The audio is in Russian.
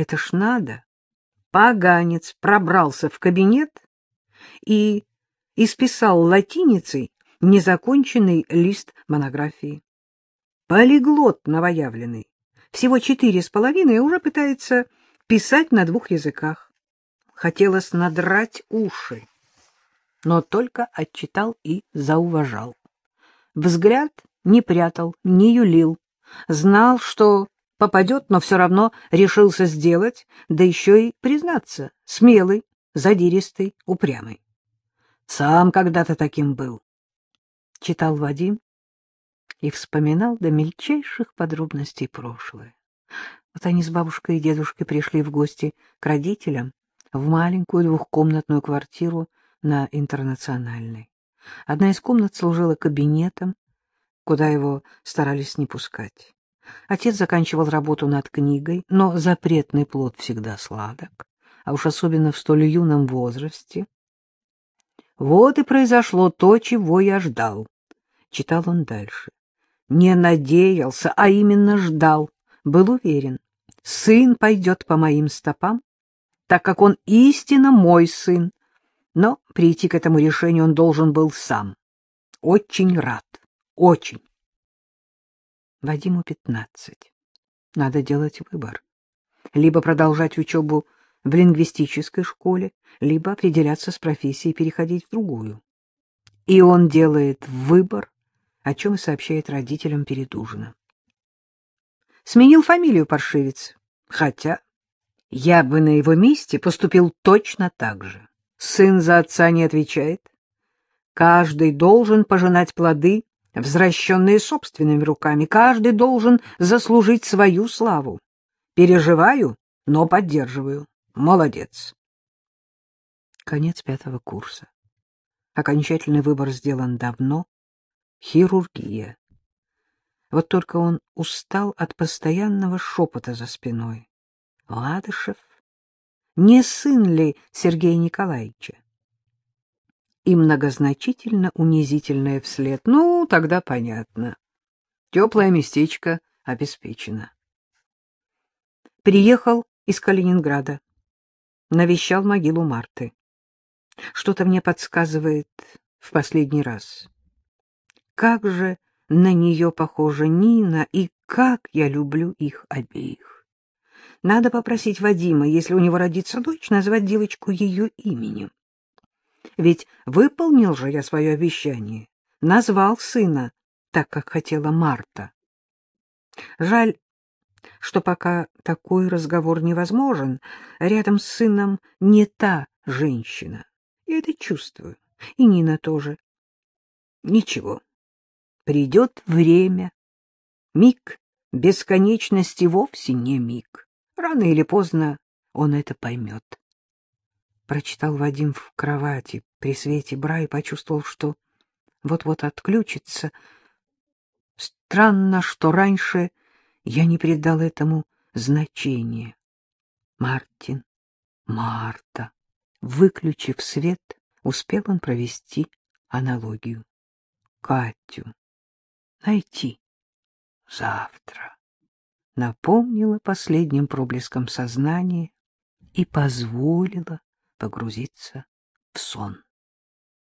Это ж надо. Поганец пробрался в кабинет и исписал латиницей незаконченный лист монографии. Полиглот новоявленный, всего четыре с половиной, уже пытается писать на двух языках. Хотелось надрать уши, но только отчитал и зауважал. Взгляд не прятал, не юлил, знал, что попадет, но все равно решился сделать, да еще и признаться, смелый, задиристый, упрямый. Сам когда-то таким был. Читал Вадим и вспоминал до мельчайших подробностей прошлое. Вот они с бабушкой и дедушкой пришли в гости к родителям в маленькую двухкомнатную квартиру на Интернациональной. Одна из комнат служила кабинетом, куда его старались не пускать. Отец заканчивал работу над книгой, но запретный плод всегда сладок, а уж особенно в столь юном возрасте. Вот и произошло то, чего я ждал. Читал он дальше. Не надеялся, а именно ждал. Был уверен, сын пойдет по моим стопам, так как он истинно мой сын. Но прийти к этому решению он должен был сам. Очень рад, очень. Вадиму пятнадцать. Надо делать выбор. Либо продолжать учебу в лингвистической школе, либо определяться с профессией и переходить в другую. И он делает выбор, о чем и сообщает родителям перед ужином. Сменил фамилию паршивец, хотя я бы на его месте поступил точно так же. Сын за отца не отвечает. Каждый должен пожинать плоды возвращенные собственными руками. Каждый должен заслужить свою славу. Переживаю, но поддерживаю. Молодец. Конец пятого курса. Окончательный выбор сделан давно. Хирургия. Вот только он устал от постоянного шепота за спиной. Ладышев? Не сын ли Сергея Николаевича? И многозначительно унизительное вслед. Ну, тогда понятно. Теплое местечко обеспечено. Приехал из Калининграда. Навещал могилу Марты. Что-то мне подсказывает в последний раз. Как же на нее похожа Нина, и как я люблю их обеих. Надо попросить Вадима, если у него родится дочь, назвать девочку ее именем. Ведь выполнил же я свое обещание, назвал сына так, как хотела Марта. Жаль, что пока такой разговор невозможен, рядом с сыном не та женщина. Я это чувствую, и Нина тоже. Ничего, придет время. Миг бесконечности вовсе не миг. Рано или поздно он это поймет прочитал Вадим в кровати при свете бра и почувствовал, что вот-вот отключится. Странно, что раньше я не придал этому значения. Мартин, Марта. Выключив свет, успел он провести аналогию. Катю найти завтра. Напомнила последним проблеском сознания и позволила погрузиться в сон.